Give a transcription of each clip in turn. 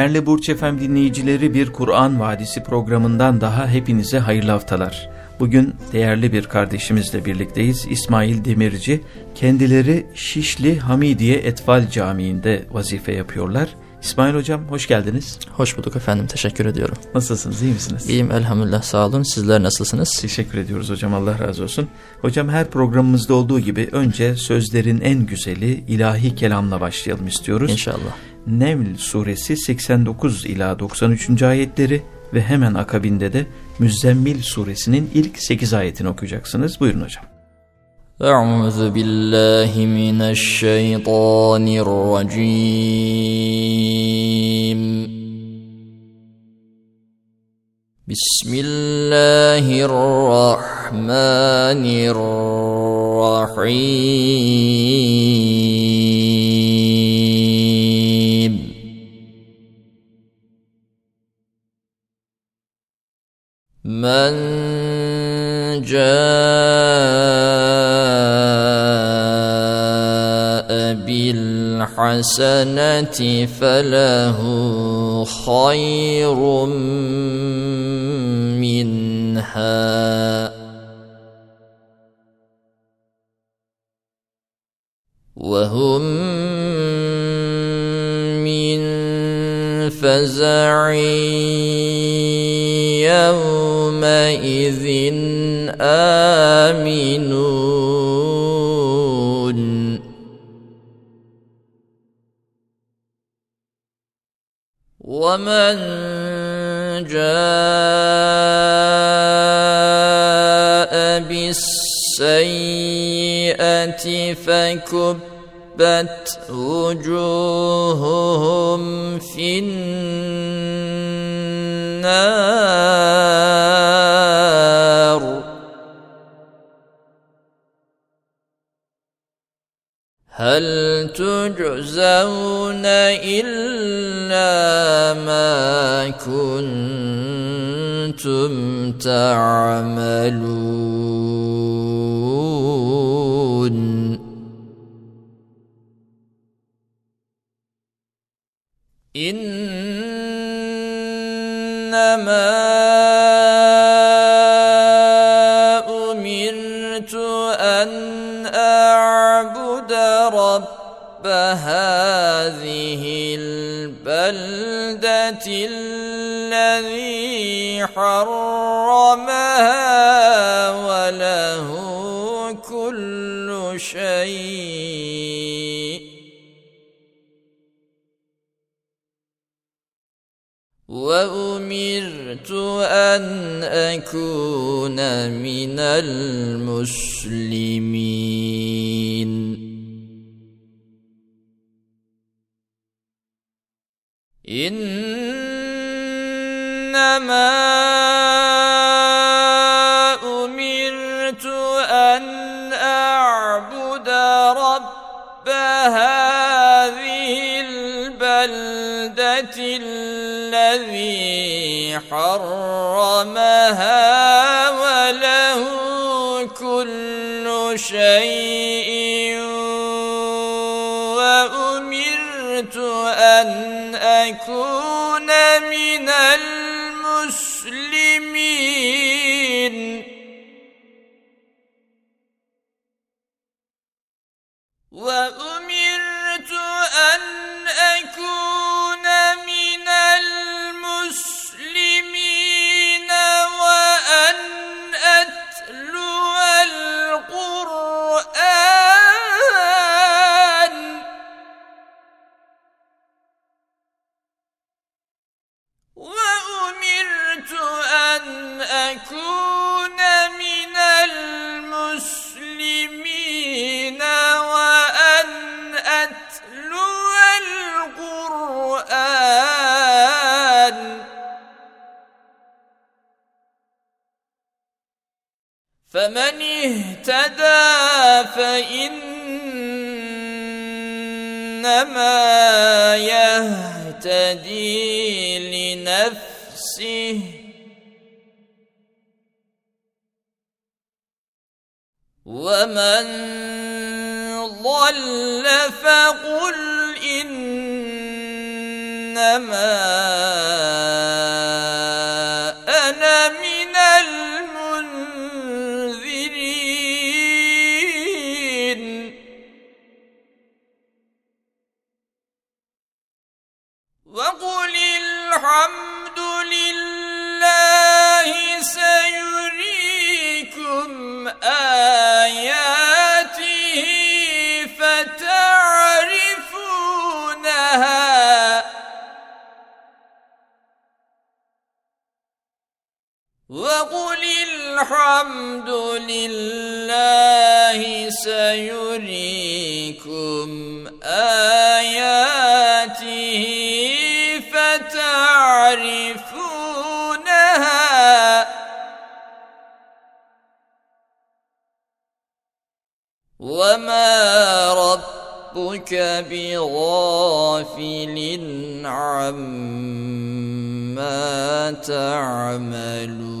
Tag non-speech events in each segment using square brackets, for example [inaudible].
Değerli Burç Efem dinleyicileri bir Kur'an Vadisi programından daha hepinize hayırlı haftalar. Bugün değerli bir kardeşimizle birlikteyiz. İsmail Demirci. Kendileri Şişli Hamidiye Etfal Camii'nde vazife yapıyorlar. İsmail Hocam hoş geldiniz. Hoş bulduk efendim teşekkür ediyorum. Nasılsınız iyi misiniz? İyiyim elhamdülillah sağ olun sizler nasılsınız? Teşekkür ediyoruz hocam Allah razı olsun. Hocam her programımızda olduğu gibi önce sözlerin en güzeli ilahi kelamla başlayalım istiyoruz. İnşallah. Nevl suresi 89 ila 93. ayetleri ve hemen akabinde de Müzzemmil suresinin ilk 8 ayetini okuyacaksınız. Buyurun hocam. Euzu billahi mineşşeytanirracim. Bismillahirrahmanirrahim. من جاء بالحسنة فله خير منها. وهم من فزع يومئذ آمنون. ومن جاء بالسيئة فكبت وجوههم في النار هل تجزون إلا ما كنتم تعملون؟ إنما أمرت أن أعبد رب هذه البلدة الذي حرمها وله كل شيء. وأمرت أن أكون من المسلمين. إنما حرمها وله كل شيء وأمرت أن أكون من المسلمين. وأمرت فإنما يهتدي لنفسه. ومن ضل فقل إنما لله سيريكم آياته فتعرفونها. وما ربك بغافل عما تعملون.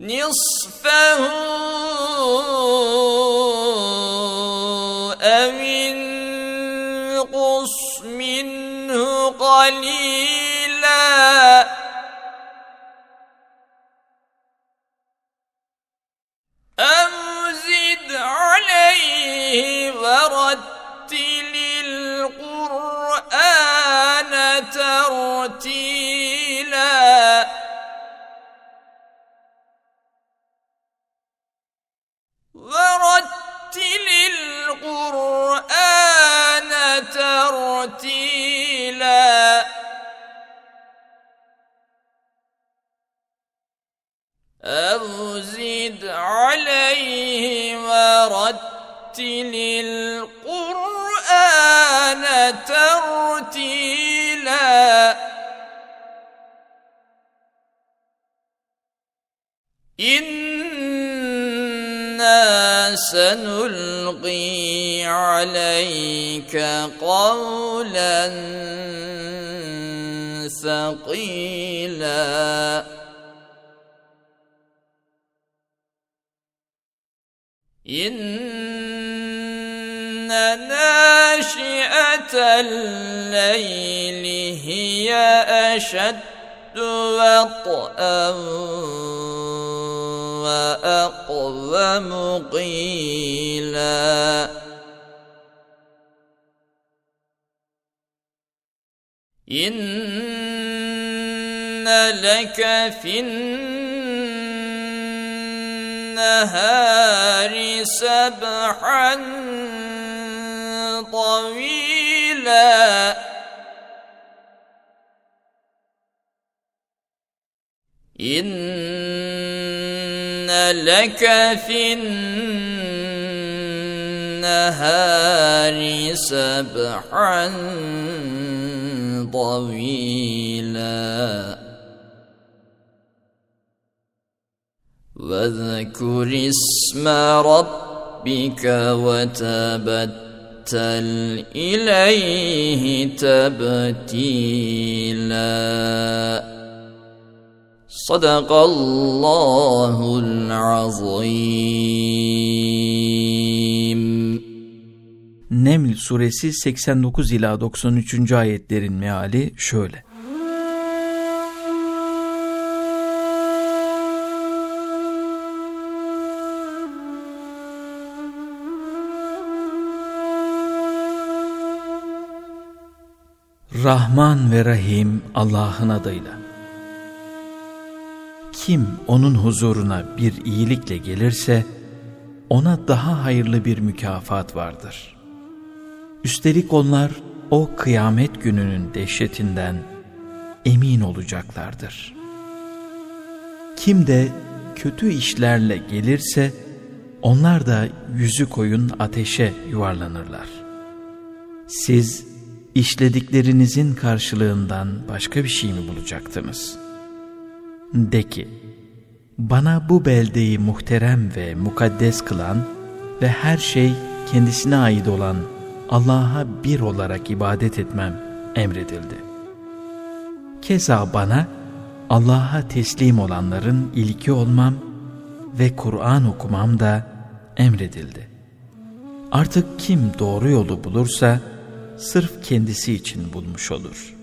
نصفه أو انقص منه قليلا. إنا سنلقي عليك قولا ثقيلا إن ناشئة الليل هي أشد وطئا وأقوم قيلا. إن لك في النهار سبحا طويلا. إن لك في النهار سبحا طويلا. واذكر اسم ربك وتبتل إليه تبتيلا. صدق الله العظيم Neml suresi 89 ila 93. ayetlerin meali şöyle. Rahman ve Rahim Allah'ın adıyla. Kim onun huzuruna bir iyilikle gelirse, ona daha hayırlı bir mükafat vardır. Üstelik onlar o kıyamet gününün dehşetinden emin olacaklardır. Kim de kötü işlerle gelirse, onlar da yüzü koyun ateşe yuvarlanırlar. Siz işlediklerinizin karşılığından başka bir şey mi bulacaktınız? De ki, bana bu beldeyi muhterem ve mukaddes kılan ve her şey kendisine ait olan Allah'a bir olarak ibadet etmem emredildi. Keza bana Allah'a teslim olanların ilki olmam ve Kur'an okumam da emredildi. Artık kim doğru yolu bulursa sırf kendisi için bulmuş olur.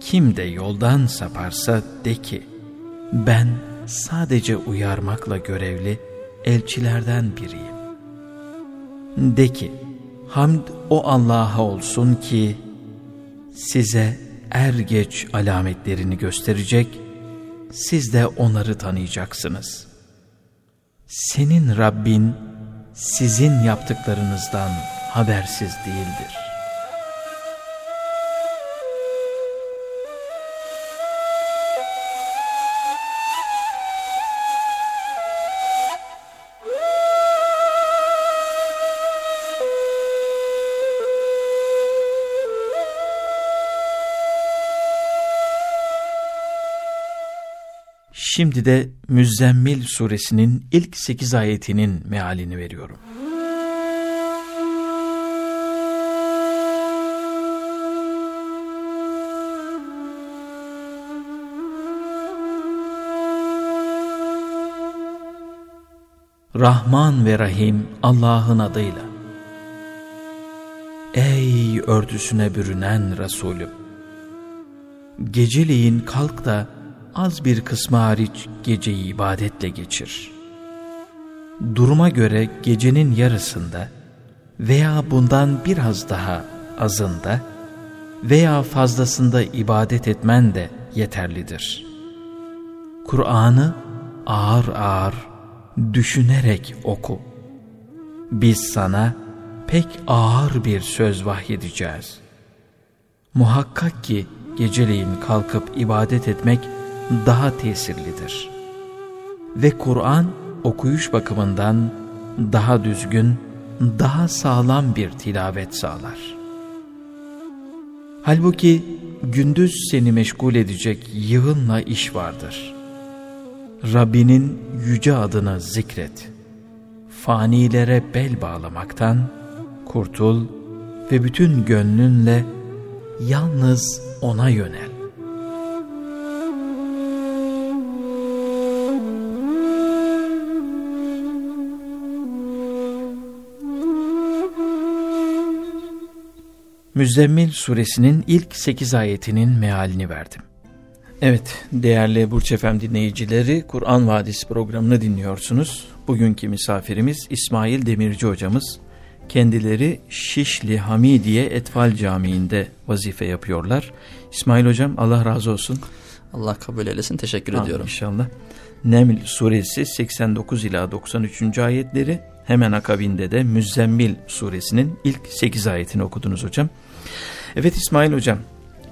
Kim de yoldan saparsa de ki ben sadece uyarmakla görevli elçilerden biriyim. De ki hamd o Allah'a olsun ki size er geç alametlerini gösterecek, siz de onları tanıyacaksınız. Senin Rabbin sizin yaptıklarınızdan habersiz değildir. Şimdi de Müzzemmil suresinin ilk sekiz ayetinin mealini veriyorum. Rahman ve Rahim Allah'ın adıyla. Ey örtüsüne bürünen Resulüm! Geceleyin kalk da az bir kısmı hariç geceyi ibadetle geçir. Duruma göre gecenin yarısında veya bundan biraz daha azında veya fazlasında ibadet etmen de yeterlidir. Kur'an'ı ağır ağır düşünerek oku. Biz sana pek ağır bir söz vahyedeceğiz. Muhakkak ki geceleyin kalkıp ibadet etmek daha tesirlidir. Ve Kur'an okuyuş bakımından daha düzgün, daha sağlam bir tilavet sağlar. Halbuki gündüz seni meşgul edecek yığınla iş vardır. Rabbinin yüce adını zikret. Fanilere bel bağlamaktan kurtul ve bütün gönlünle yalnız O'na yönel. Müzzemmil suresinin ilk 8 ayetinin mealini verdim. Evet, değerli Burç Efem dinleyicileri, Kur'an Vadisi programını dinliyorsunuz. Bugünkü misafirimiz İsmail Demirci hocamız. Kendileri Şişli Hamidiye Etfal Camii'nde vazife yapıyorlar. İsmail hocam Allah razı olsun. Allah kabul eylesin, teşekkür Amin ediyorum. İnşallah. Neml suresi 89 ila 93. ayetleri hemen akabinde de Müzzemmil suresinin ilk 8 ayetini okudunuz hocam. Evet İsmail hocam,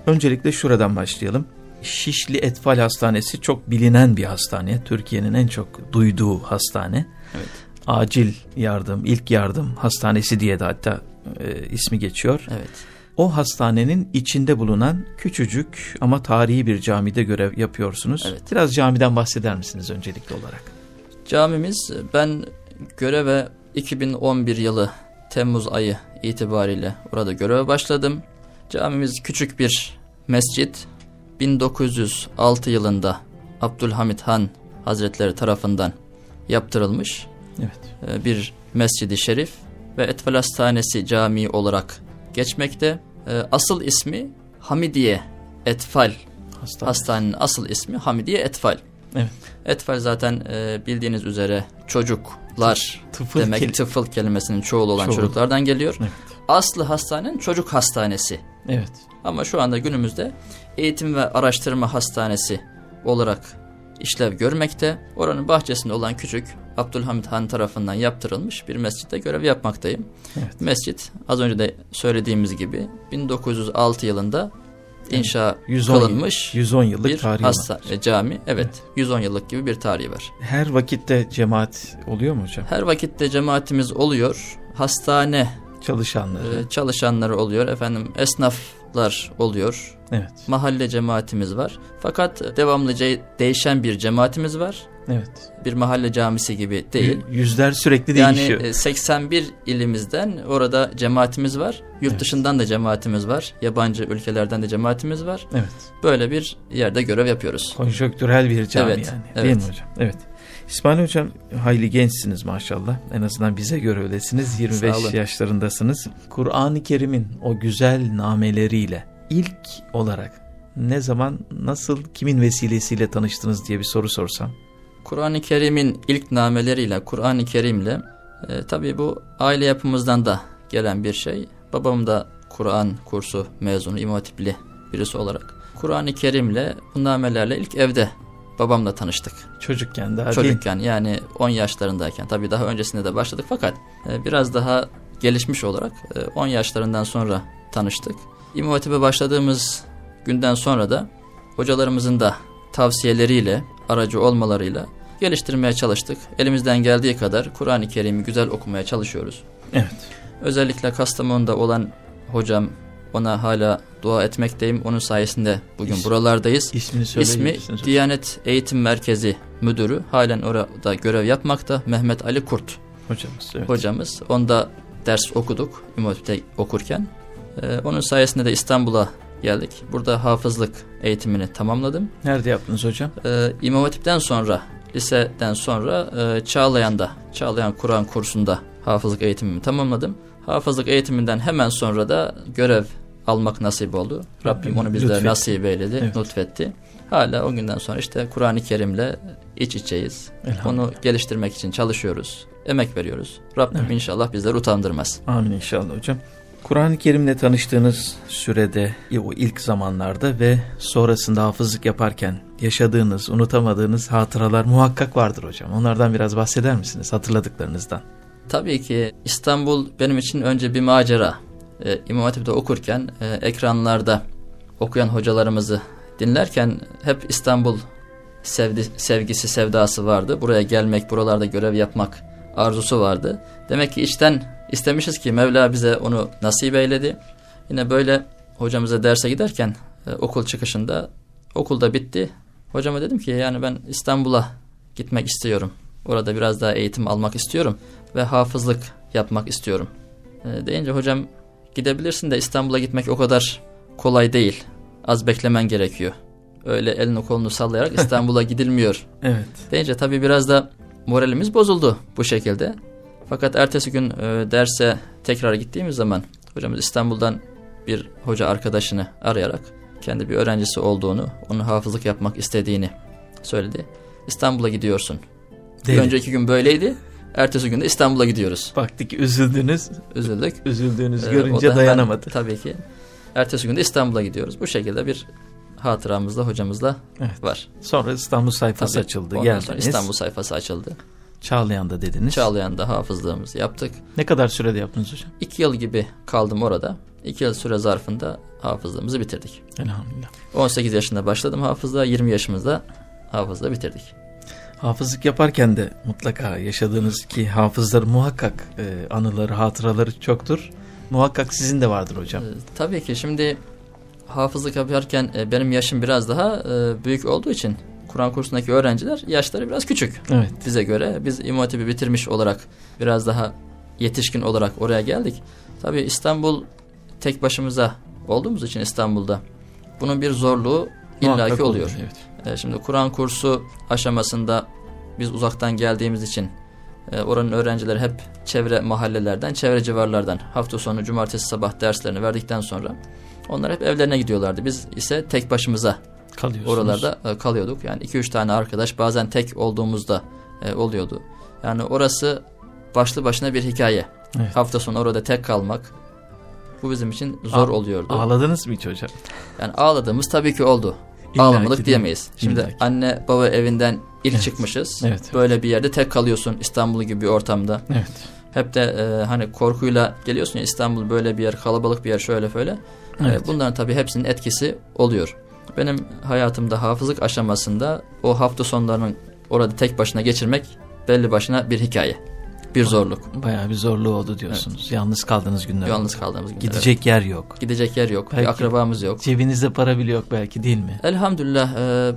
öncelikle şuradan başlayalım. Şişli Etfal Hastanesi çok bilinen bir hastane. Türkiye'nin en çok duyduğu hastane. Evet. Acil yardım, ilk yardım hastanesi diye de hatta e, ismi geçiyor. Evet. O hastanenin içinde bulunan küçücük ama tarihi bir camide görev yapıyorsunuz. Evet. Biraz camiden bahseder misiniz öncelikli olarak? Camimiz ben göreve 2011 yılı Temmuz ayı itibariyle orada göreve başladım. Camimiz küçük bir mescit. 1906 yılında Abdülhamit Han Hazretleri tarafından yaptırılmış Evet. e, bir mescidi şerif ve Etfal Hastanesi Camii olarak geçmekte. E, Asıl ismi Hamidiye Etfal Hastane. Hastanenin asıl ismi Hamidiye Etfal. Evet. Etfal zaten e, bildiğiniz üzere çocuklar Tıfıl demek kel- tıfıl kelimesinin çoğulu olan Çoğulu. çocuklardan geliyor. Evet. Aslı hastanenin çocuk hastanesi Evet. Ama şu anda günümüzde eğitim ve araştırma hastanesi olarak işlev görmekte. Oranın bahçesinde olan küçük Abdülhamit Han tarafından yaptırılmış bir mescitte görev yapmaktayım. Evet. Mescit az önce de söylediğimiz gibi 1906 yılında inşa 110 kılınmış 110 yıllık bir tarihi hasta, var. cami. Evet, 110 yıllık gibi bir tarihi var. Her vakitte cemaat oluyor mu hocam? Her vakitte cemaatimiz oluyor. Hastane Çalışanları. e, çalışanları oluyor. Efendim esnaflar oluyor. Evet. Mahalle cemaatimiz var. Fakat devamlı değişen bir cemaatimiz var. Evet. Bir mahalle camisi gibi değil. Yüzler sürekli Yani değişiyor. e, 81 ilimizden orada cemaatimiz var. Yurt Evet. dışından da cemaatimiz var. Yabancı ülkelerden de cemaatimiz var. evet. Böyle bir yerde görev yapıyoruz. Konjonktürel bir cami Evet, yani. evet. Değil mi hocam? Evet. İsmail hocam hayli gençsiniz maşallah. En azından bize göre öylesiniz. 25 Sağ olun. yaşlarındasınız. Kur'an-ı Kerim'in o güzel nameleriyle ilk olarak ne zaman, nasıl, kimin vesilesiyle tanıştınız diye bir soru sorsam. Kur'an-ı Kerim'in ilk nameleriyle, Kur'an-ı Kerim'le e, tabii bu aile yapımızdan da gelen bir şey. Babam da Kur'an kursu mezunu, İmam Hatipli birisi olarak. Kur'an-ı Kerim'le bu namelerle ilk evde babamla tanıştık. Çocukken daha değil. Çocukken yani 10 yaşlarındayken tabii daha öncesinde de başladık fakat e, biraz daha gelişmiş olarak e, 10 yaşlarından sonra tanıştık. İmam Hatip'e başladığımız günden sonra da hocalarımızın da tavsiyeleriyle, aracı olmalarıyla geliştirmeye çalıştık. Elimizden geldiği kadar Kur'an-ı Kerim'i güzel okumaya çalışıyoruz. Evet. Özellikle Kastamonu'da olan hocam ona hala dua etmekteyim. Onun sayesinde bugün İs- buralardayız. İsmini İsmi. Diyanet Eğitim Merkezi Müdürü halen orada görev yapmakta Mehmet Ali Kurt Hocamız. Evet. hocamız. Onda ders okuduk Hatip'te okurken. Ee, onun sayesinde de İstanbul'a geldik. Burada hafızlık eğitimini tamamladım. Nerede yaptınız hocam? Ee, İmam Hatip'ten sonra liseden sonra e, Çağlayan'da Çağlayan Kur'an kursunda hafızlık eğitimimi tamamladım. Hafızlık eğitiminden hemen sonra da görev almak nasip oldu. Rabbim onu bizlere Lütfetti. nasip eyledi, Evet. lütfetti. Hala o günden sonra işte Kur'an-ı Kerim'le iç içeyiz. Onu geliştirmek için çalışıyoruz, emek veriyoruz. Rabbim Evet. inşallah bizleri utandırmaz. Amin inşallah hocam. Kur'an-ı Kerim'le tanıştığınız sürede, o ilk zamanlarda ve sonrasında hafızlık yaparken yaşadığınız, unutamadığınız hatıralar muhakkak vardır hocam. Onlardan biraz bahseder misiniz hatırladıklarınızdan? Tabii ki İstanbul benim için önce bir macera. Ee, İmam Hatip'te okurken e, ekranlarda okuyan hocalarımızı dinlerken hep İstanbul sevdi, sevgisi, sevdası vardı. Buraya gelmek, buralarda görev yapmak arzusu vardı. Demek ki içten istemişiz ki Mevla bize onu nasip eyledi. Yine böyle hocamıza derse giderken e, okul çıkışında okulda bitti. Hocama dedim ki yani ben İstanbul'a gitmek istiyorum. Orada biraz daha eğitim almak istiyorum ve hafızlık yapmak istiyorum. E, deyince hocam gidebilirsin de İstanbul'a gitmek o kadar kolay değil. Az beklemen gerekiyor. Öyle elini kolunu sallayarak [laughs] İstanbul'a gidilmiyor. Evet. Deyince tabii biraz da moralimiz bozuldu bu şekilde. Fakat ertesi gün e, derse tekrar gittiğimiz zaman hocamız İstanbul'dan bir hoca arkadaşını arayarak kendi bir öğrencisi olduğunu, onun hafızlık yapmak istediğini söyledi. İstanbul'a gidiyorsun. Bir Değil. önceki gün böyleydi. Ertesi gün de İstanbul'a gidiyoruz. Baktık ki üzüldünüz, Üzüldük. [laughs] üzüldüğünüz Ee, o görünce da hemen dayanamadı. Tabii ki. Ertesi gün de İstanbul'a gidiyoruz. Bu şekilde bir hatıramızda hocamızla Evet. var. Sonra İstanbul sayfası Tabii. açıldı. Ondan Geldiniz. sonra İstanbul sayfası açıldı. Çağlayan'da dediniz. Çağlayan'da hafızlığımızı yaptık. Ne kadar sürede yaptınız hocam? İki yıl gibi kaldım orada. İki yıl süre zarfında hafızlığımızı bitirdik. Elhamdülillah. 18 yaşında başladım hafızlığa, 20 yaşımızda hafızlığı bitirdik. Hafızlık yaparken de mutlaka yaşadığınız ki hafızları muhakkak e, anıları, hatıraları çoktur. Muhakkak sizin de vardır hocam. Ee, tabii ki şimdi hafızlık yaparken e, benim yaşım biraz daha e, büyük olduğu için Kur'an kursundaki öğrenciler yaşları biraz küçük Evet. bize göre. Biz İmam Hatip'i bitirmiş olarak biraz daha yetişkin olarak oraya geldik. Tabii İstanbul tek başımıza olduğumuz için İstanbul'da bunun bir zorluğu illaki olur, oluyor. Evet. E, Şimdi Kur'an kursu aşamasında biz uzaktan geldiğimiz için e, oranın öğrencileri hep çevre mahallelerden, çevre civarlardan hafta sonu cumartesi sabah derslerini verdikten sonra onlar hep evlerine gidiyorlardı. Biz ise tek başımıza. Oralarda e, kalıyorduk. Yani 2-3 tane arkadaş bazen tek olduğumuzda e, oluyordu. Yani orası başlı başına bir hikaye. Evet. Hafta sonu orada tek kalmak Bu bizim için zor A oluyordu. Ağladınız mı hiç hocam? Yani ağladığımız tabii ki oldu. İlla Ağlamadık ki diyemeyiz. Şimdi İlla ki. anne baba evinden ilk Evet. çıkmışız. Evet. Böyle bir yerde tek kalıyorsun İstanbul gibi bir ortamda. Evet. Hep de e, hani korkuyla geliyorsun ya İstanbul böyle bir yer, kalabalık bir yer şöyle böyle. Evet. E, bunların tabii hepsinin etkisi oluyor. Benim hayatımda hafızlık aşamasında o hafta sonlarının orada tek başına geçirmek belli başına bir hikaye. Bir zorluk. Bayağı bir zorluğu oldu diyorsunuz. Yalnız kaldığınız günler. Yalnız kaldığımız günler. Gidecek yer yok. evet. Gidecek yer yok. Belki- Bir akrabamız yok. Cebinizde para bile yok belki değil mi? Elhamdülillah e,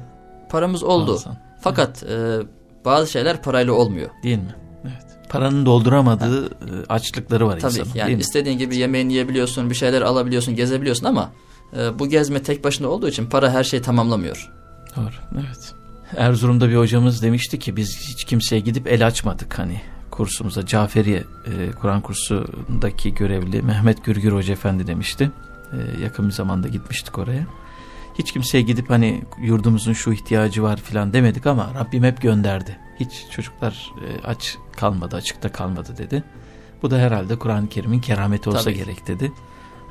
paramız oldu. Bazen. Fakat e, bazı şeyler parayla olmuyor. Değil mi? Evet. Paranın dolduramadığı e, açlıkları var Tabii insanın. ki yani istediğin gibi yemeğini yiyebiliyorsun, bir şeyler alabiliyorsun, gezebiliyorsun ama e, bu gezme tek başına olduğu için para her şeyi tamamlamıyor. Doğru. Evet. Erzurum'da bir hocamız demişti ki biz hiç kimseye gidip el açmadık hani kursumuza Caferiye e, Kur'an kursundaki görevli Mehmet Gürgür Hoca Efendi demişti. E, yakın bir zamanda gitmiştik oraya. Hiç kimseye gidip hani yurdumuzun şu ihtiyacı var filan demedik ama Rabbim hep gönderdi. Hiç çocuklar e, aç kalmadı, açıkta kalmadı dedi. Bu da herhalde Kur'an-ı Kerim'in kerameti olsa Tabii gerek dedi.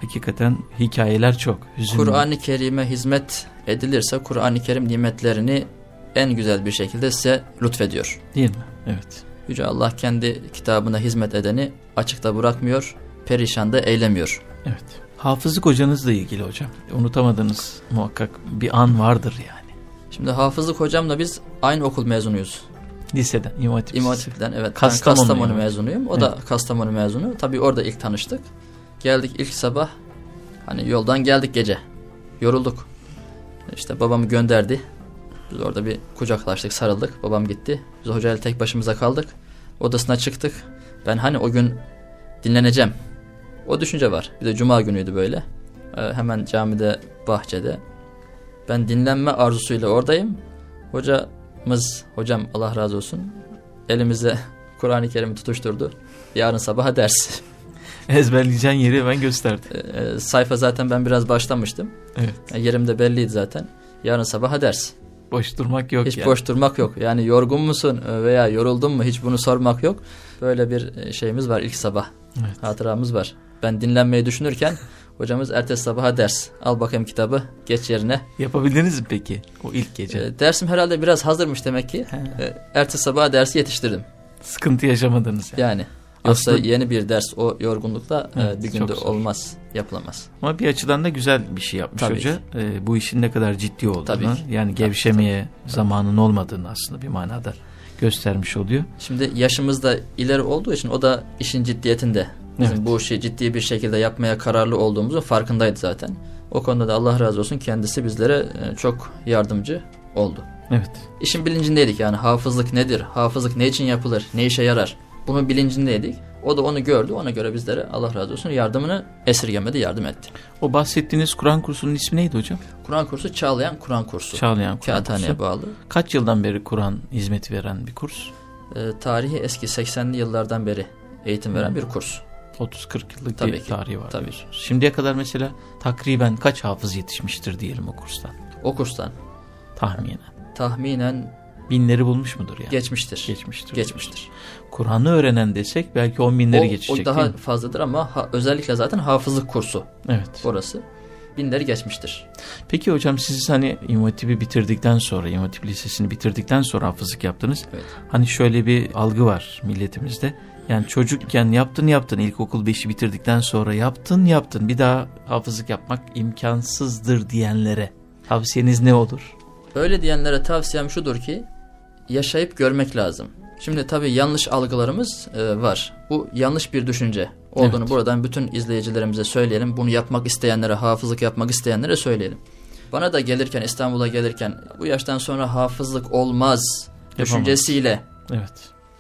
Hakikaten hikayeler çok. Kur'an-ı Kerim'e hizmet edilirse Kur'an-ı Kerim nimetlerini en güzel bir şekilde size lütfediyor. Değil mi? Evet. Yüce Allah kendi kitabına hizmet edeni açıkta bırakmıyor, perişan da eylemiyor. Evet. Hafızlık hocanızla ilgili hocam. Unutamadığınız muhakkak bir an vardır yani. Şimdi hafızlık hocamla biz aynı okul mezunuyuz. Liseden, İmam Hatip İmam. Hatip'ten evet. Kastamonu ben Kastamonu mezunuyum. O da Kastamonu mezunu. Tabii orada ilk tanıştık. Geldik ilk sabah. Hani yoldan geldik gece. Yorulduk. İşte babamı gönderdi. Biz orada bir kucaklaştık, sarıldık. Babam gitti. Biz hocayla tek başımıza kaldık. Odasına çıktık. Ben hani o gün dinleneceğim. O düşünce var. Bir de cuma günüydü böyle. Ee, hemen camide, bahçede. Ben dinlenme arzusuyla oradayım. Hocamız, hocam Allah razı olsun. Elimize [laughs] Kur'an-ı Kerim'i tutuşturdu. Yarın sabaha ders. [laughs] [laughs] Ezberleyeceğin yeri hemen gösterdi. Ee, sayfa zaten ben biraz başlamıştım. Evet. Yani yerim de belliydi zaten. Yarın sabaha ders. Boş durmak yok Hiç yani. boş durmak yok. Yani yorgun musun veya yoruldun mu hiç bunu sormak yok. Böyle bir şeyimiz var ilk sabah. Evet. Hatıramız var. Ben dinlenmeyi düşünürken [laughs] hocamız ertesi sabaha ders. Al bakayım kitabı geç yerine. Yapabildiniz mi peki o ilk gece? Ee, dersim herhalde biraz hazırmış demek ki. He. Ee, ertesi sabaha dersi yetiştirdim. Sıkıntı yaşamadınız yani. Yani yoksa Aslında- yeni bir ders o yorgunlukla e, Evet, bir günde olmaz, yapılamaz. Ama bir açıdan da güzel bir şey yapmış Tabii hoca. Ee, bu işin ne kadar ciddi olduğunu, Tabii ki. yani gevşemeye zamanın olmadığını aslında bir manada göstermiş oluyor. Şimdi yaşımız da ileri olduğu için o da işin ciddiyetinde. Bizim Evet. bu işi ciddi bir şekilde yapmaya kararlı olduğumuzun farkındaydı zaten. O konuda da Allah razı olsun kendisi bizlere e, çok yardımcı oldu. Evet. İşin bilincindeydik yani hafızlık nedir, hafızlık ne için yapılır, ne işe yarar bunun bilincindeydik. O da onu gördü ona göre bizlere Allah razı olsun yardımını esirgemedi yardım etti. O bahsettiğiniz Kur'an kursunun ismi neydi hocam? Kur'an kursu Çağlayan Kur'an kursu. Çağlayan Kur'an Kağıthane'ye kursu. bağlı. Kaç yıldan beri Kur'an hizmeti veren bir kurs? E, tarihi eski 80'li yıllardan beri eğitim veren bir kurs. 30-40 yıllık Tabii bir ki, tarihi var tabii. diyorsunuz. Şimdiye kadar mesela takriben kaç hafız yetişmiştir diyelim o kurstan? O kurstan Tahminen. tahminen Binleri bulmuş mudur yani? geçmiştir. Geçmiştir. Geçmiştir. Kur'an'ı öğrenen desek belki on binleri O, geçecek o daha fazladır ama ha- özellikle zaten hafızlık kursu Evet. orası. Binleri geçmiştir. Peki hocam siz hani İmam bitirdikten sonra, İmam Lisesi'ni bitirdikten sonra hafızlık yaptınız. Evet. Hani şöyle bir algı var milletimizde. Yani çocukken yaptın yaptın ilkokul 5'i bitirdikten sonra yaptın yaptın bir daha hafızlık yapmak imkansızdır diyenlere tavsiyeniz ne olur? Öyle diyenlere tavsiyem şudur ki yaşayıp görmek lazım. Şimdi tabii yanlış algılarımız e, var. Bu yanlış bir düşünce olduğunu Evet. buradan bütün izleyicilerimize söyleyelim. Bunu yapmak isteyenlere, hafızlık yapmak isteyenlere söyleyelim. Bana da gelirken İstanbul'a gelirken bu yaştan sonra hafızlık olmaz düşüncesiyle Evet.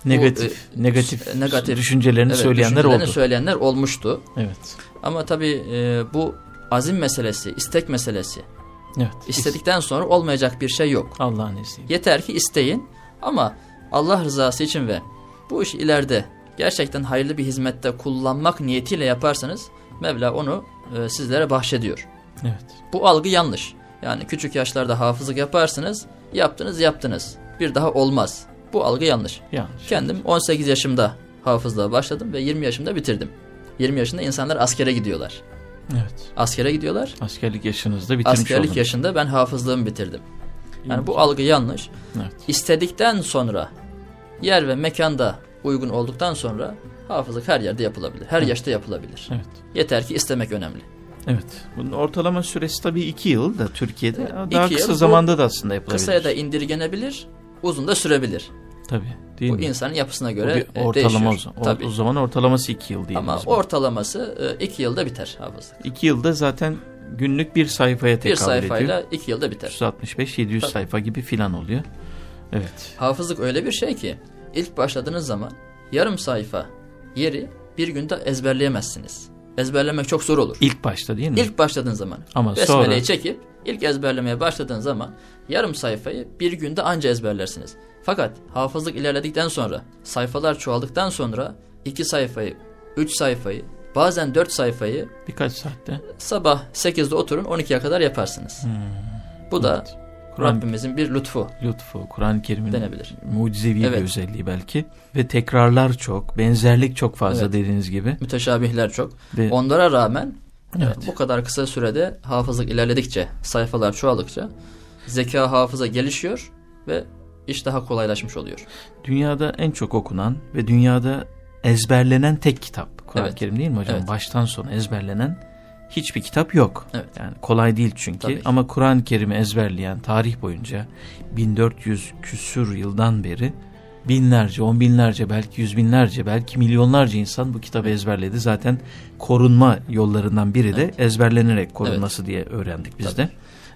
Negatif, e, negatif, negatif, düşüncelerini evet, söyleyenler düşüncelerini oldu. söyleyenler olmuştu. evet. Ama tabii e, bu azim meselesi, istek meselesi. Evet. İstedikten sonra olmayacak bir şey yok. Allah'ın izniyle. Yeter ki isteyin ama Allah rızası için ve bu iş ileride gerçekten hayırlı bir hizmette kullanmak niyetiyle yaparsanız Mevla onu e, sizlere bahşediyor. Evet. Bu algı yanlış. Yani küçük yaşlarda hafızlık yaparsınız, yaptınız yaptınız. Bir daha olmaz. Bu algı yanlış. Yanlış. Kendim 18 yaşımda hafızlığa başladım ve 20 yaşımda bitirdim. 20 yaşında insanlar askere gidiyorlar. Evet. Askere gidiyorlar. Askerlik yaşınızda bitirmiş Askerlik oldunuz. yaşında ben hafızlığımı bitirdim. Yani bu algı yanlış. Evet. İstedikten sonra yer ve mekanda uygun olduktan sonra hafızlık her yerde yapılabilir. Her yaşta yapılabilir. Evet. Yeter ki istemek önemli. Evet. Bunun ortalama süresi tabii iki yıl da Türkiye'de Evet, daha kısa yıl. Zamanda da aslında yapılabilir. Kısaya da indirgenebilir, uzun da sürebilir. Tabii. Değil Bu mi? insanın yapısına göre e, ortalama o değişiyor. zaman. O, Tabii. o zaman ortalaması iki yıl diyelim. Ama ortalaması e, iki yılda biter hafızlık. İki yılda zaten günlük bir sayfaya tekabül Bir sayfayla ediyor. iki yılda biter. 365-700 Tabii. sayfa gibi filan oluyor. Evet. Hafızlık öyle bir şey ki ilk başladığınız zaman yarım sayfa yeri bir günde ezberleyemezsiniz. Ezberlemek çok zor olur. İlk başta değil mi? İlk başladığın zaman. Ama Besmele'yi sonra çekip ilk ezberlemeye başladığın zaman yarım sayfayı bir günde anca ezberlersiniz. Fakat hafızlık ilerledikten sonra, sayfalar çoğaldıktan sonra iki sayfayı, üç sayfayı, bazen dört sayfayı birkaç saatte sabah 8'de oturun 12'ye kadar yaparsınız. Bu da Hmm. Evet. Kur'an Rabbimizin bir lütfu lütfu, Kur'an-ı Kerim'in denebilir. mucizevi Evet. bir özelliği belki. Ve tekrarlar çok, benzerlik çok fazla Evet. dediğiniz gibi. Müteşabihler çok. Ve Onlara rağmen Evet. bu kadar kısa sürede hafızlık ilerledikçe, sayfalar çoğaldıkça zeka hafıza gelişiyor ve iş daha kolaylaşmış oluyor. dünyada en çok okunan ve dünyada ezberlenen tek kitap. Kur'an-ı Evet. Kerim değil mi hocam? Evet. Baştan sona ezberlenen hiçbir kitap yok. Evet. Yani kolay değil çünkü. Tabii. Ama Kur'an-ı Kerim'i ezberleyen tarih boyunca 1400 küsür yıldan beri binlerce, on binlerce, belki yüz binlerce, belki milyonlarca insan bu kitabı ezberledi. Zaten korunma yollarından biri de ezberlenerek korunması diye öğrendik biz de.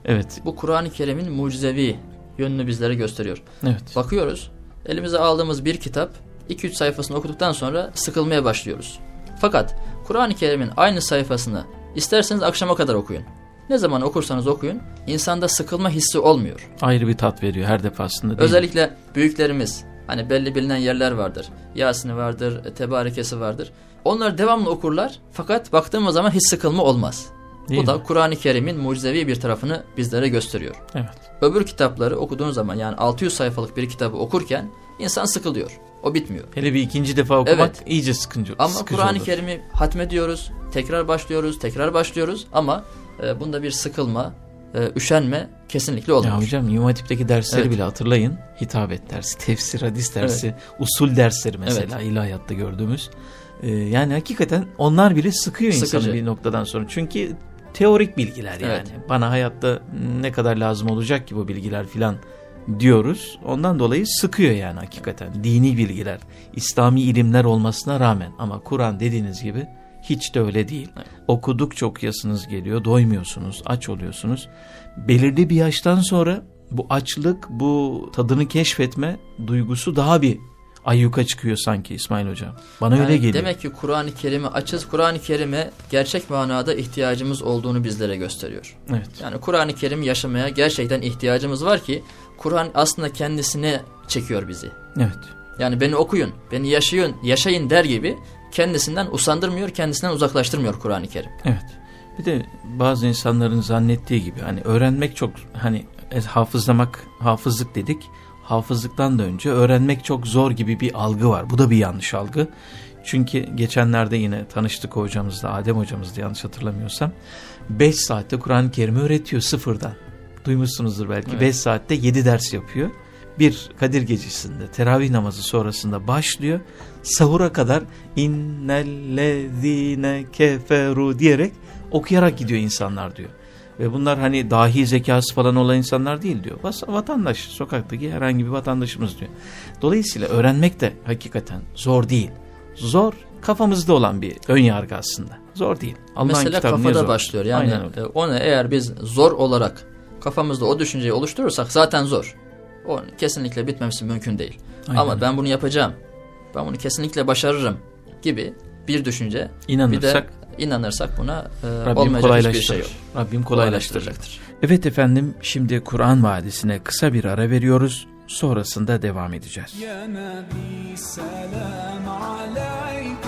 Evet, Bu Kur'an-ı Kerim'in mucizevi yönünü bizlere gösteriyor. evet. Bakıyoruz, elimize aldığımız bir kitap 2-3 sayfasını okuduktan sonra sıkılmaya başlıyoruz. Fakat Kur'an-ı Kerim'in aynı sayfasını isterseniz akşama kadar okuyun. Ne zaman okursanız okuyun, insanda sıkılma hissi olmuyor. Ayrı bir tat veriyor her defasında değil mi? Özellikle büyüklerimiz, hani belli bilinen yerler vardır. Yasin'i vardır, Tebarekesi vardır. Onları devamlı okurlar fakat baktığımız zaman hiç sıkılma olmaz. Değil Bu da? Kur'an-ı Kerim'in mucizevi bir tarafını bizlere gösteriyor. Evet. Öbür kitapları okuduğun zaman yani 600 sayfalık bir kitabı okurken insan sıkılıyor. O bitmiyor. Hele bir ikinci defa okumak Evet. iyice sıkıncı, Ama sıkıcı Kur'an-ı. Kerim'i hatmediyoruz, tekrar başlıyoruz, tekrar başlıyoruz ama e, bunda bir sıkılma, e, üşenme kesinlikle olmuyor. Ya hocam İmam Hatip'teki dersleri Evet. bile hatırlayın. Hitabet dersi, tefsir, hadis dersi, usul dersleri mesela ilahiyatta gördüğümüz. Ee, yani hakikaten onlar bile sıkıyor insanı Sıkıcı. bir noktadan sonra. Çünkü teorik bilgiler yani. Evet. Bana hayatta ne kadar lazım olacak ki bu bilgiler filan diyoruz. Ondan dolayı sıkıyor yani hakikaten. Dini bilgiler, İslami ilimler olmasına rağmen ama Kur'an dediğiniz gibi hiç de öyle değil. Evet. Okudukça okuyasınız geliyor, doymuyorsunuz, aç oluyorsunuz. Belirli bir yaştan sonra bu açlık, bu tadını keşfetme duygusu daha bir ayyuka çıkıyor sanki İsmail Hocam. Bana Yani öyle geliyor. Demek ki Kur'an-ı Kerim'i açız, Kur'an-ı Kerim'e gerçek manada ihtiyacımız olduğunu bizlere gösteriyor. Evet. Yani Kur'an-ı Kerim yaşamaya gerçekten ihtiyacımız var ki Kur'an aslında kendisine çekiyor bizi. Evet. Yani beni okuyun, beni yaşayın, yaşayın der gibi kendisinden usandırmıyor, kendisinden uzaklaştırmıyor Kur'an-ı Kerim. Evet. Bir de bazı insanların zannettiği gibi hani öğrenmek çok hani e, hafızlamak, hafızlık dedik. Hafızlıktan da önce öğrenmek çok zor gibi bir algı var. Bu da bir yanlış algı. Çünkü geçenlerde yine tanıştık hocamızla, Adem hocamızla yanlış hatırlamıyorsam. 5 saatte Kur'an-ı Kerim'i öğretiyor sıfırdan. Duymuşsunuzdur belki. 5 Evet. saatte 7 ders yapıyor. Bir Kadir gecesinde teravih namazı sonrasında başlıyor. Sahura kadar innellezine keferu diyerek okuyarak gidiyor insanlar diyor. Ve bunlar hani dahi zekası falan olan insanlar değil diyor. Vatandaş, sokaktaki herhangi bir vatandaşımız diyor. Dolayısıyla öğrenmek de hakikaten zor değil. Zor kafamızda olan bir ön yargı aslında. Zor değil. Allah'ın Mesela kafada zor? başlıyor. Yani e, onu eğer biz zor olarak kafamızda o düşünceyi oluşturursak zaten zor. O kesinlikle bitmemesi mümkün değil. Aynen. Ama ben bunu yapacağım. Ben bunu kesinlikle başarırım gibi bir düşünce. İnanırsak. Bir de inanırsak buna e, olmayacak hiçbir şey yok. Rabbim kolaylaştıracaktır. Evet efendim şimdi Kur'an Vadisi'ne kısa bir ara veriyoruz. Sonrasında devam edeceğiz. Ya Nebi selam aleyk.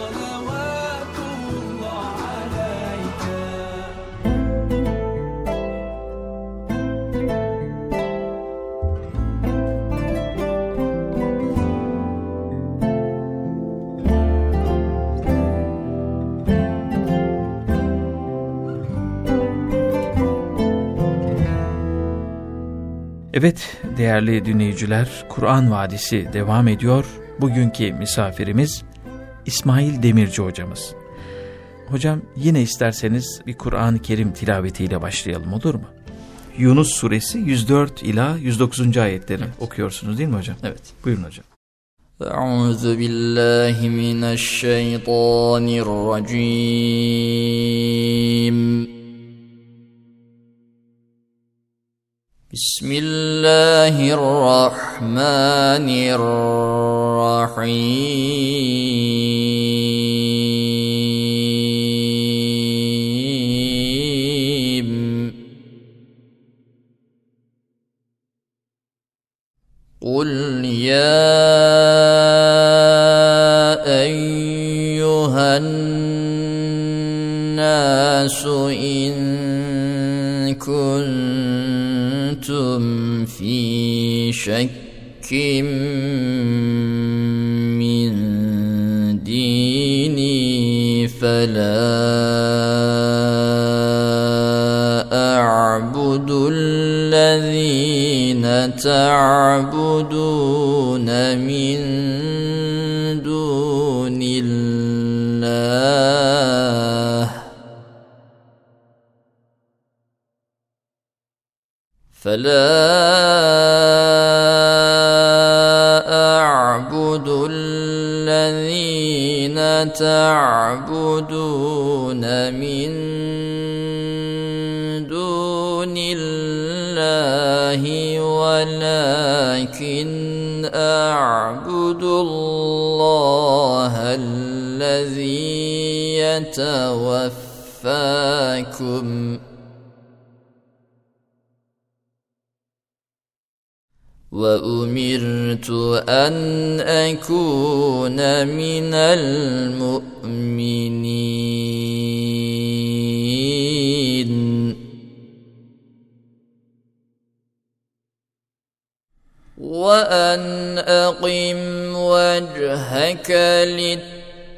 Evet değerli dinleyiciler Kur'an Vadisi devam ediyor. Bugünkü misafirimiz İsmail Demirci hocamız. Hocam yine isterseniz bir Kur'an-ı Kerim tilavetiyle başlayalım olur mu? Yunus suresi 104 ila 109. ayetleri okuyorsunuz değil mi hocam? Evet. Buyurun hocam. أعوذ بالله من الشيطان الرجيم بسم الله الرحمن الرحيم. قل يا أيها الناس إن كنتم في شك من ديني فلا أعبد الذين تعبدون من دون الله فلا أعبد الذين تعبدون من دون الله ولكن أعبد الله الذي يتوفاكم. وأمرت أن أكون من المؤمنين. وأن أقم وجهك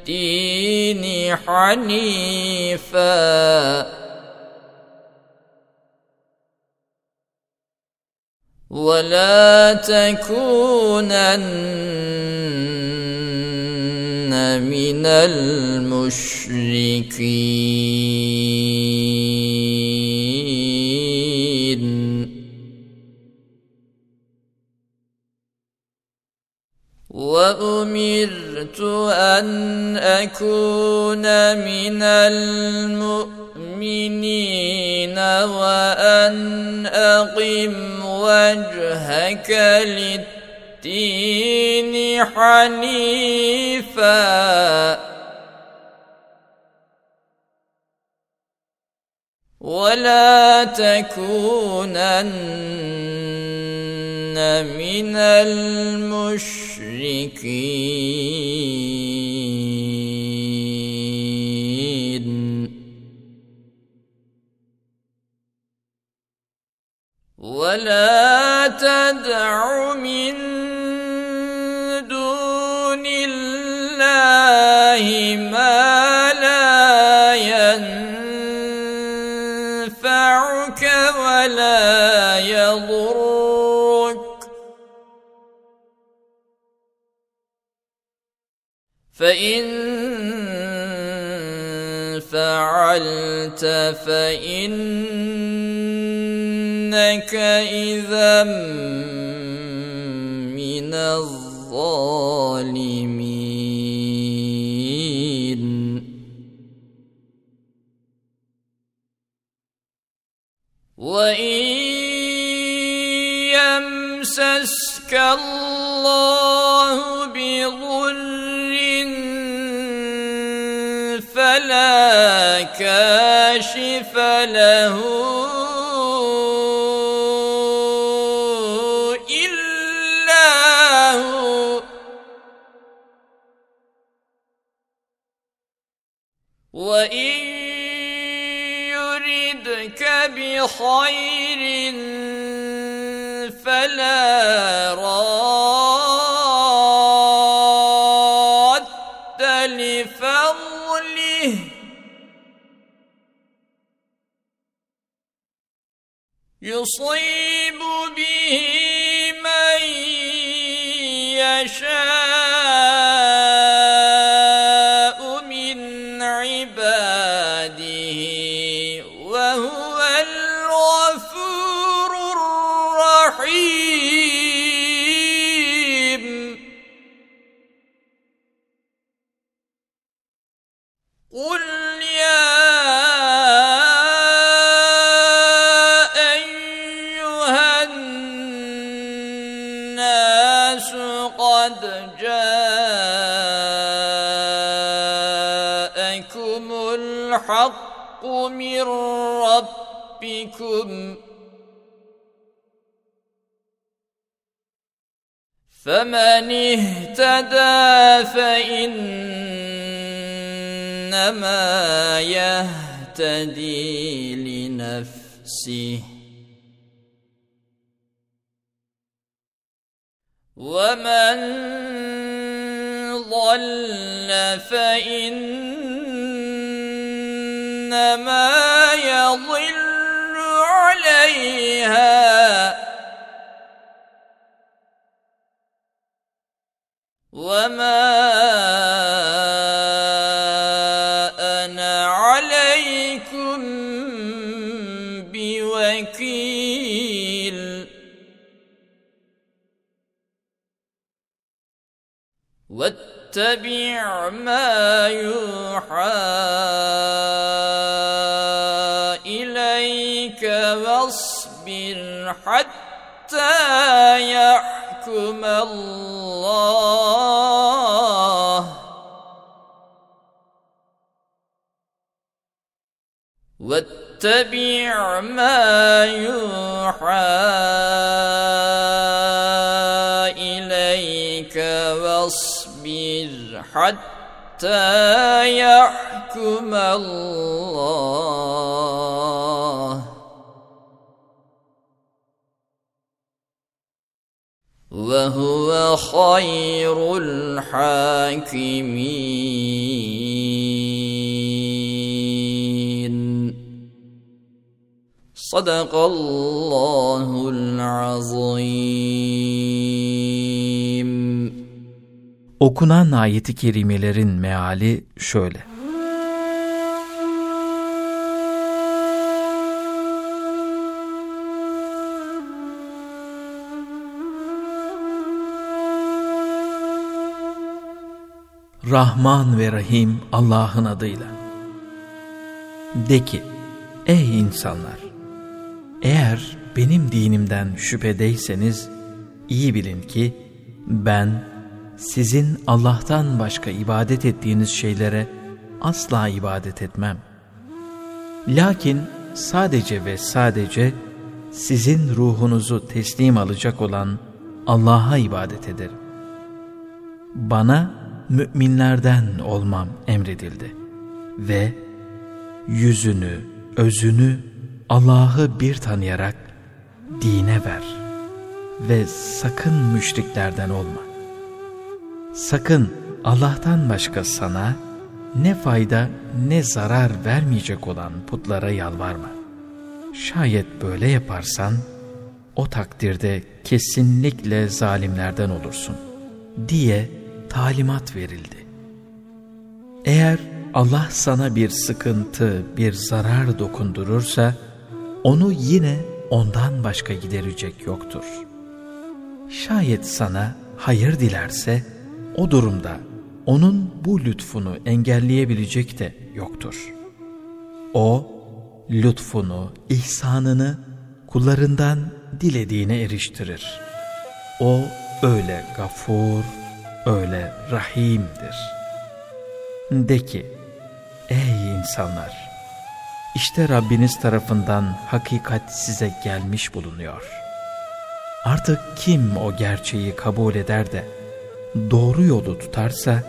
للدين حنيفا. ولا تكونن من المشركين. وأمرت أن أكون من المؤمنين. المؤمنين وأن أقم وجهك للدين حنيفا. ولا تكونن من المشركين. ولا تدع من دون الله ما لا ينفعك ولا يضرك. فإن فعلت فإنك إذا من الظالمين. وإن يمسسك الله بضر فلا كاشف له بخير فلا راد لفضله. يصيب به من يشاء فمن اهتدى فإنما يهتدي لنفسه حتى يحكم الله. وهو خير الحاكمين. صدق الله العظيم. Okunan ayeti kerimelerin meali şöyle. Rahman ve Rahim Allah'ın adıyla. De ki, ey insanlar! Eğer benim dinimden şüphedeyseniz, iyi bilin ki ben sizin Allah'tan başka ibadet ettiğiniz şeylere asla ibadet etmem. Lakin sadece ve sadece sizin ruhunuzu teslim alacak olan Allah'a ibadet ederim. Bana müminlerden olmam emredildi ve yüzünü, özünü Allah'ı bir tanıyarak dine ver ve sakın müşriklerden olma. Sakın Allah'tan başka sana ne fayda ne zarar vermeyecek olan putlara yalvarma. Şayet böyle yaparsan o takdirde kesinlikle zalimlerden olursun diye talimat verildi. Eğer Allah sana bir sıkıntı, bir zarar dokundurursa onu yine ondan başka giderecek yoktur. Şayet sana hayır dilerse o durumda onun bu lütfunu engelleyebilecek de yoktur. O lütfunu, ihsanını kullarından dilediğine eriştirir. O öyle gafur, öyle rahimdir. De ki, ey insanlar! İşte Rabbiniz tarafından hakikat size gelmiş bulunuyor. Artık kim o gerçeği kabul eder de doğru yolu tutarsa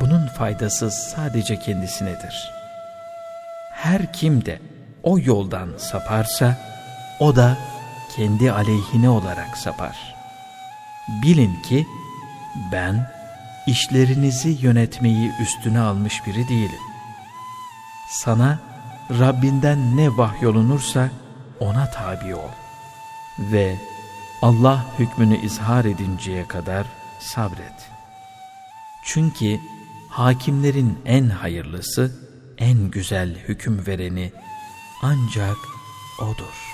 bunun faydası sadece kendisinedir. Her kim de o yoldan saparsa o da kendi aleyhine olarak sapar. Bilin ki ben işlerinizi yönetmeyi üstüne almış biri değilim. Sana Rabbinden ne vahyolunursa ona tabi ol. Ve Allah hükmünü izhar edinceye kadar sabret. Çünkü hakimlerin en hayırlısı, en güzel hüküm vereni ancak O'dur.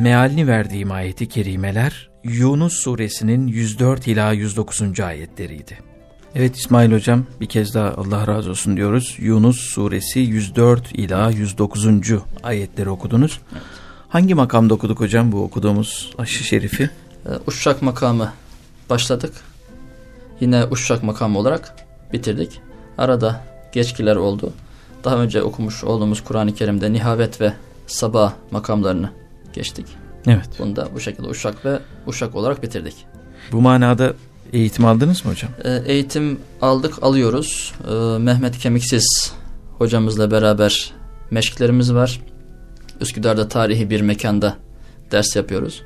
Mealini verdiğim ayeti kerimeler Yunus suresinin 104 ila 109. ayetleriydi. Evet İsmail hocam bir kez daha Allah razı olsun diyoruz. Yunus suresi 104 ila 109. ayetleri okudunuz. Hangi makamda okuduk hocam bu okuduğumuz aşı şerifi? Ee, Uşşak makamı başladık. Yine Uşşak makamı olarak bitirdik. Arada geçkiler oldu. Daha önce okumuş olduğumuz Kur'an-ı Kerim'de Nihavet ve Sabah makamlarını geçtik. Evet. Bunu da bu şekilde Uşşak ve Uşşak olarak bitirdik. Bu manada eğitim aldınız mı hocam? Ee, eğitim aldık, alıyoruz. Ee, Mehmet Kemiksiz hocamızla beraber meşklerimiz var. Üsküdar'da tarihi bir mekanda ders yapıyoruz.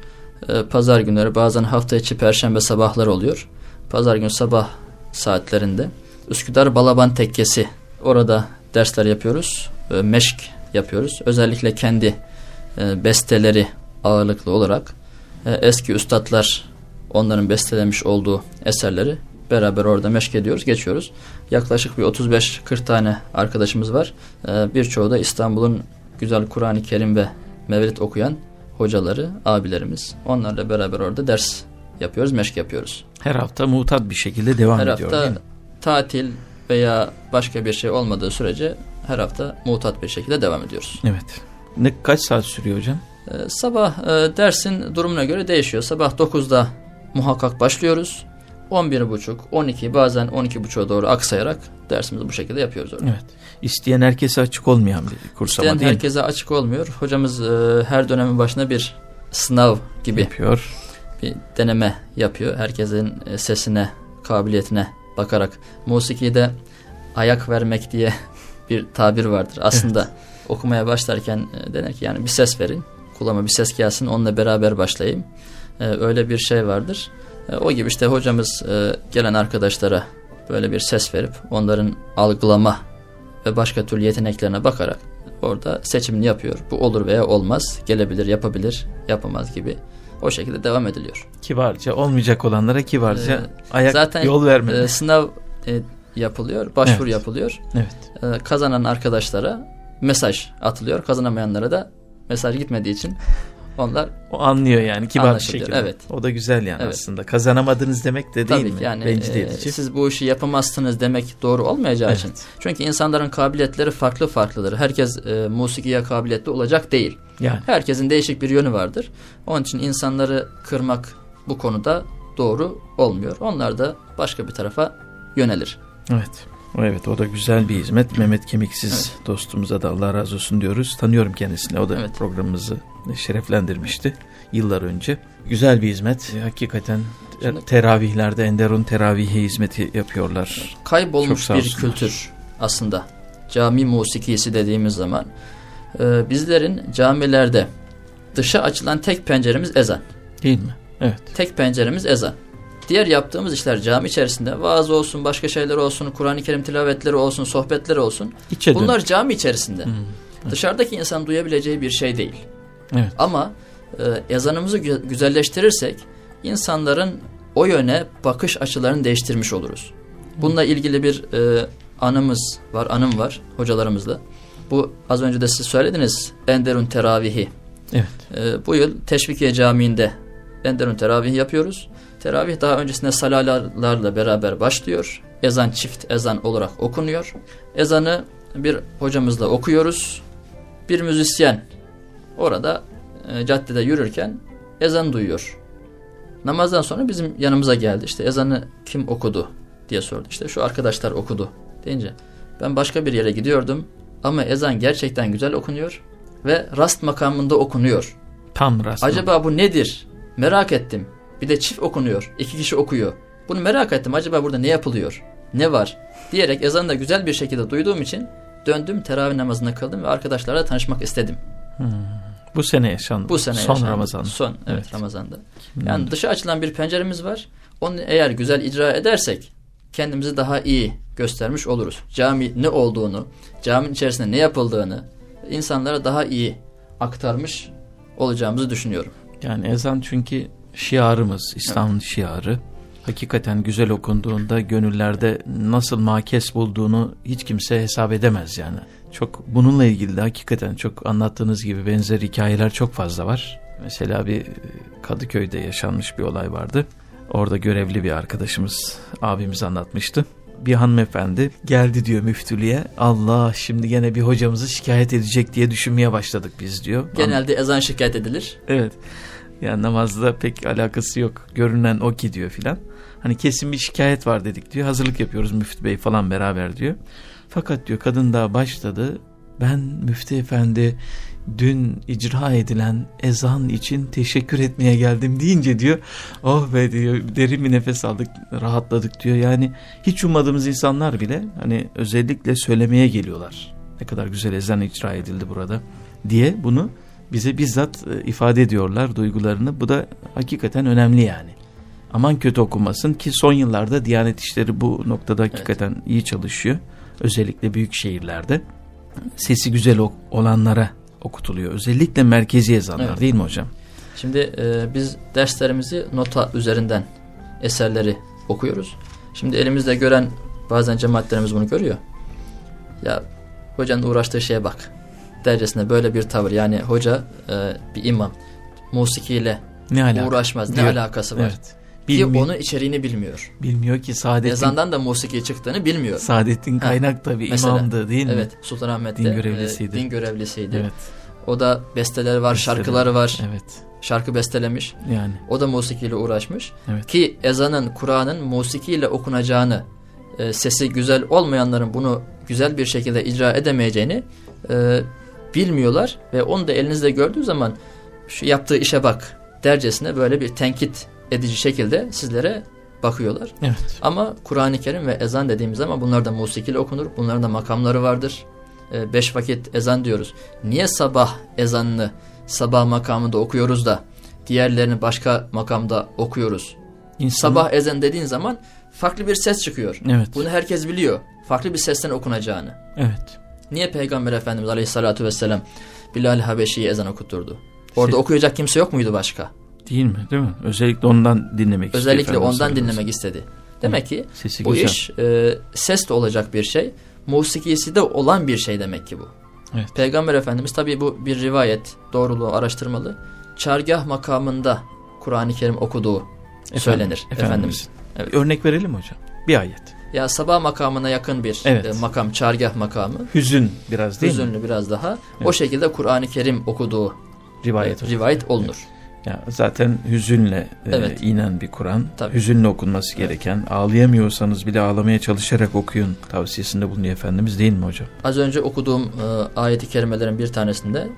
Ee, Pazar günleri bazen hafta içi perşembe sabahları oluyor. Pazar günü sabah saatlerinde Üsküdar Balaban Tekkesi orada dersler yapıyoruz. Ee, Meşk yapıyoruz. Özellikle kendi e, besteleri ağırlıklı olarak e, eski üstadlar onların bestelemiş olduğu eserleri beraber orada meşk ediyoruz, geçiyoruz. Yaklaşık bir 35-40 tane arkadaşımız var. Ee, birçoğu da İstanbul'un güzel Kur'an-ı Kerim ve Mevlid okuyan hocaları, abilerimiz. Onlarla beraber orada ders yapıyoruz, meşk yapıyoruz. Her hafta mutat bir şekilde devam her ediyor hafta değil mi? tatil veya başka bir şey olmadığı sürece her hafta mutat bir şekilde devam ediyoruz. Evet. Ne kaç saat sürüyor hocam? Ee, sabah e, dersin durumuna göre değişiyor. Sabah 9'da muhakkak başlıyoruz. 11.30, 12 bazen 12.30'a doğru aksayarak dersimizi bu şekilde yapıyoruz orada. Evet. İsteyen herkese açık olmayan bir kurs ama İsteyen değil mi? herkese açık olmuyor. Hocamız e, her dönemin başına bir sınav gibi Yapıyor. bir deneme yapıyor. Herkesin e, sesine, kabiliyetine bakarak. Musiki'de ayak vermek diye [laughs] bir tabir vardır. Aslında okumaya başlarken e, denir ki yani bir ses verin. Kulağıma bir ses gelsin onunla beraber başlayayım. E, öyle bir şey vardır. E, o gibi işte hocamız gelen arkadaşlara böyle bir ses verip onların algılama ve başka türlü yeteneklerine bakarak orada seçimini yapıyor. Bu olur veya olmaz, gelebilir, yapabilir, yapamaz gibi o şekilde devam ediliyor. Kibarca olmayacak olanlara kibarca Ee, ayak zaten, yol vermeli. E, sınav e, yapılıyor, başvuru Evet. yapılıyor. evet. E, kazanan arkadaşlara mesaj atılıyor, kazanamayanlara da mesaj gitmediği için onlar O anlıyor yani kibar bir şekilde. evet. O da güzel yani Evet. aslında. Kazanamadınız demek de değil tabii mi? yani Rencide e, edici. siz bu işi yapamazsınız demek doğru olmayacağı Evet. için. Çünkü insanların kabiliyetleri farklı farklıdır. Herkes e, musikiye kabiliyetli olacak değil. Yani Herkesin değişik bir yönü vardır. Onun için insanları kırmak bu konuda doğru olmuyor. Onlar da başka bir tarafa yönelir. evet. Evet o da güzel bir hizmet. Mehmet Kemiksiz dostumuza da Allah razı olsun diyoruz. Tanıyorum kendisini. O da Evet. programımızı şereflendirmişti yıllar önce. Güzel bir hizmet. Hakikaten Şimdi- teravihlerde Enderun teravihi hizmeti yapıyorlar. Kaybolmuş bir kültür aslında. Cami musikisi dediğimiz zaman e, bizlerin camilerde dışa açılan tek penceremiz ezan. Değil mi? Evet. Tek penceremiz ezan. Diğer yaptığımız işler cami içerisinde vaaz olsun, başka şeyler olsun, Kur'an-ı Kerim tilavetleri olsun, sohbetleri olsun. İçe. Bunlar cami içerisinde. Hmm. Dışarıdaki insan duyabileceği bir şey değil. Evet. Ama e, ezanımızı gü- güzelleştirirsek insanların o yöne bakış açılarını değiştirmiş oluruz. Bununla ilgili bir e, anımız var, anım var hocalarımızla. Bu az önce de siz söylediniz Enderun Teravihi. Evet. E, bu yıl Teşvikiye Camii'nde Enderun Teravihi yapıyoruz. Teravih daha öncesinde salalarla beraber başlıyor. ezan çift ezan olarak okunuyor. Ezanı bir hocamızla okuyoruz. Bir müzisyen orada e, caddede yürürken ezan duyuyor. Namazdan sonra bizim yanımıza geldi. İşte ezanı kim okudu diye sordu. İşte şu arkadaşlar okudu deyince ben başka bir yere gidiyordum ama ezan gerçekten güzel okunuyor ve rast makamında okunuyor. Tam rastlama. Acaba bu nedir? Merak ettim. Bir de çift okunuyor. iki kişi okuyor. Bunu merak ettim. Acaba burada ne yapılıyor? Ne var? Diyerek ezanı da güzel bir şekilde duyduğum için döndüm teravih namazında kıldım ve arkadaşlarla tanışmak istedim. Bu sene yaşandı. Bu sene Son yaşandı. Ramazan. Son evet, Evet. Ramazan'da. Yani dışa açılan bir penceremiz var. Onu eğer güzel icra edersek kendimizi daha iyi göstermiş oluruz. Cami ne olduğunu, caminin içerisinde ne yapıldığını insanlara daha iyi aktarmış olacağımızı düşünüyorum. Yani ezan çünkü şiarımız, İslam'ın şiarı. Hakikaten güzel okunduğunda gönüllerde nasıl makes bulduğunu hiç kimse hesap edemez yani. Çok bununla ilgili de hakikaten çok anlattığınız gibi benzer hikayeler çok fazla var. Mesela bir Kadıköy'de yaşanmış bir olay vardı. Orada görevli bir arkadaşımız, abimiz anlatmıştı. Bir hanımefendi geldi diyor müftülüğe. Allah şimdi gene bir hocamızı şikayet edecek diye düşünmeye başladık biz diyor. Genelde ezan şikayet edilir. Evet. Yani namazda pek alakası yok. Görünen o ki diyor filan. Hani kesin bir şikayet var dedik diyor. Hazırlık yapıyoruz müftü bey falan beraber diyor. Fakat diyor kadın daha başladı. Ben müftü efendi dün icra edilen ezan için teşekkür etmeye geldim deyince diyor. Oh be diyor derin bir nefes aldık rahatladık diyor. Yani hiç ummadığımız insanlar bile hani özellikle söylemeye geliyorlar. Ne kadar güzel ezan icra edildi burada diye bunu bize bizzat e, ifade ediyorlar duygularını. Bu da hakikaten önemli yani. Aman kötü okumasın ki son yıllarda Diyanet İşleri bu noktada hakikaten iyi çalışıyor. Özellikle büyük şehirlerde. Sesi güzel olanlara okutuluyor. Özellikle merkezi ezanlar Evet. değil mi hocam? Şimdi e, biz derslerimizi nota üzerinden eserleri okuyoruz. Şimdi elimizde gören bazen cemaatlerimiz bunu görüyor. Ya hocanın uğraştığı şeye bak. Dercesinde böyle bir tavır. Yani hoca e, bir imam. Musikiyle Ne alaka? uğraşmaz. Ne Diyor. alakası var? Evet. Ki Bilmiyor, onun içeriğini bilmiyor. bilmiyor ki Saadettin, Ezandan da musiki çıktığını bilmiyor. Saadettin Ha, Kaynak da bir mesela, imamdı değil mi? Evet. Sultanahmet'te Din e, görevlisiydi. din görevlisiydi. Evet. O da besteleri var, Besteleri. şarkıları var. Evet. Şarkı bestelemiş. Yani O da musikiyle uğraşmış. Evet. Ki ezanın, Kur'an'ın musikiyle okunacağını, e, sesi güzel olmayanların bunu güzel bir şekilde icra edemeyeceğini e, bilmiyorlar. Ve onu da elinizde gördüğü zaman şu yaptığı işe bak dercesine böyle bir tenkit edici şekilde sizlere bakıyorlar. evet. Ama Kur'an-ı Kerim ve ezan dediğimiz zaman bunlar da musikiyle okunur. Bunların da makamları vardır. E, beş vakit ezan diyoruz. Niye sabah ezanını sabah makamında okuyoruz da diğerlerini başka makamda okuyoruz? İnsanın- Sabah ezan dediğin zaman farklı bir ses çıkıyor. Evet. Bunu herkes biliyor. Farklı bir sesten okunacağını. Evet. Niye Peygamber Efendimiz Aleyhisselatü Vesselam Bilal Habeşi'ye ezan okutturdu? Orada Şey- okuyacak kimse yok muydu başka? Değil mi? Değil mi? Özellikle ondan dinlemek Özellikle Efendimiz ondan sallallahu aleyhi ve dinlemek istedi. Demek ki Sesi bu güzel. iş e, ses de olacak bir şey. Musikisi de olan bir şey demek ki bu. Evet. Peygamber Efendimiz tabi bu bir rivayet doğruluğu araştırmalı. Çargah makamında Kur'an-ı Kerim okuduğu söylenir Efendimiz. Evet. Örnek verelim hocam? Bir ayet. Ya sabah makamına yakın bir Evet. e, makam çargah makamı. Hüzün biraz değil mi? Hüzünlü biraz daha. O Evet. şekilde Kur'an-ı Kerim okuduğu Rivayet. e, rivayet olunur. Ya zaten hüzünle e, Evet. inen bir Kur'an. Hüzünle okunması gereken. Ağlayamıyorsanız bile ağlamaya çalışarak okuyun tavsiyesinde bulunuyor Efendimiz değil mi hocam? Az önce okuduğum e, ayeti kerimelerin bir tanesinde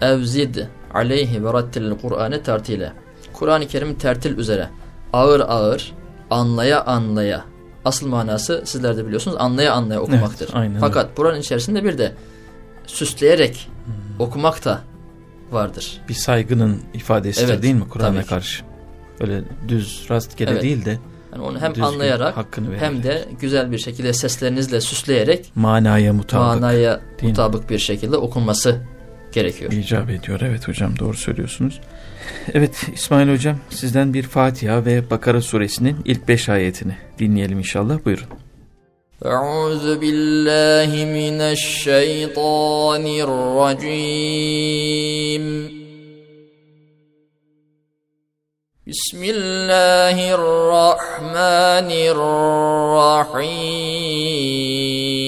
evzid aleyhi ve rattil Kur'an'ı tertile. Kur'an-ı Kerim tertil üzere ağır ağır anlaya anlaya asıl manası sizler de biliyorsunuz anlaya anlaya okumaktır. Evet, aynen Fakat buranın içerisinde bir de süsleyerek Hmm. okumak da vardır. Bir saygının ifadesidir Evet, değil mi Kur'an'a karşı? Öyle düz rastgele Evet. değil de Yani onu hem anlayarak hem de güzel bir şekilde seslerinizle süsleyerek manaya mutabık manaya mi? mutabık bir şekilde okunması gerekiyor. icap ediyor. Evet hocam doğru söylüyorsunuz. Evet İsmail Hocam sizden bir Fatiha ve Bakara suresinin ilk beş ayetini dinleyelim inşallah. Buyurun. Euzu billahi mineşşeytanirracim. Bismillahirrahmanirrahim.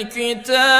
الكتاب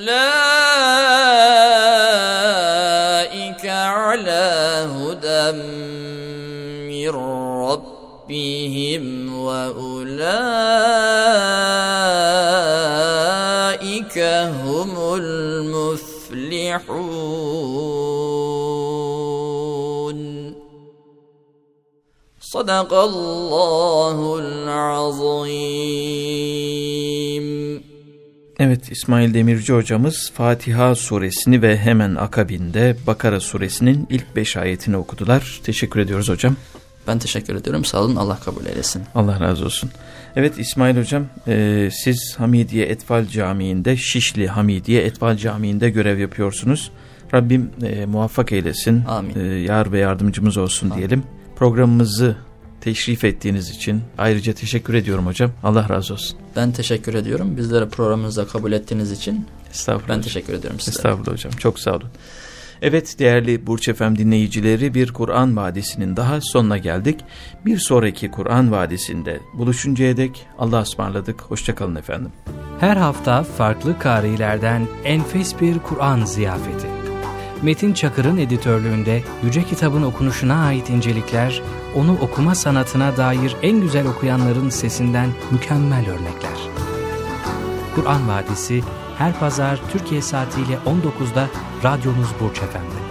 أولئك على هدى من ربهم وأولئك هم المفلحون. صدق الله العظيم. Evet İsmail Demirci hocamız Fatiha suresini ve hemen akabinde Bakara suresinin ilk beş ayetini okudular. Teşekkür ediyoruz hocam. Ben teşekkür ediyorum. Sağ olun. Allah kabul eylesin. Allah razı olsun. Evet İsmail hocam e, siz Hamidiye Etfal Camii'nde Şişli Hamidiye Etfal Camii'nde görev yapıyorsunuz. Rabbim e, muvaffak eylesin. Amin. E, yar ve yardımcımız olsun diyelim. Programımızı teşrif ettiğiniz için ayrıca teşekkür ediyorum hocam. Allah razı olsun. Ben teşekkür ediyorum. Bizleri programınıza kabul ettiğiniz için Estağfurullah. ben hocam. teşekkür ediyorum size. Estağfurullah hocam. Çok sağ olun. Evet değerli Burç Efem dinleyicileri bir Kur'an Vadisi'nin daha sonuna geldik. Bir sonraki Kur'an Vadisi'nde buluşuncaya dek Allah'a ısmarladık. Hoşçakalın efendim. Her hafta farklı karilerden enfes bir Kur'an ziyafeti. Metin Çakır'ın editörlüğünde Yüce Kitabın okunuşuna ait incelikler, onu okuma sanatına dair en güzel okuyanların sesinden mükemmel örnekler. Kur'an Vadisi her pazar Türkiye saatiyle 19'da radyonuz Burç Efendi.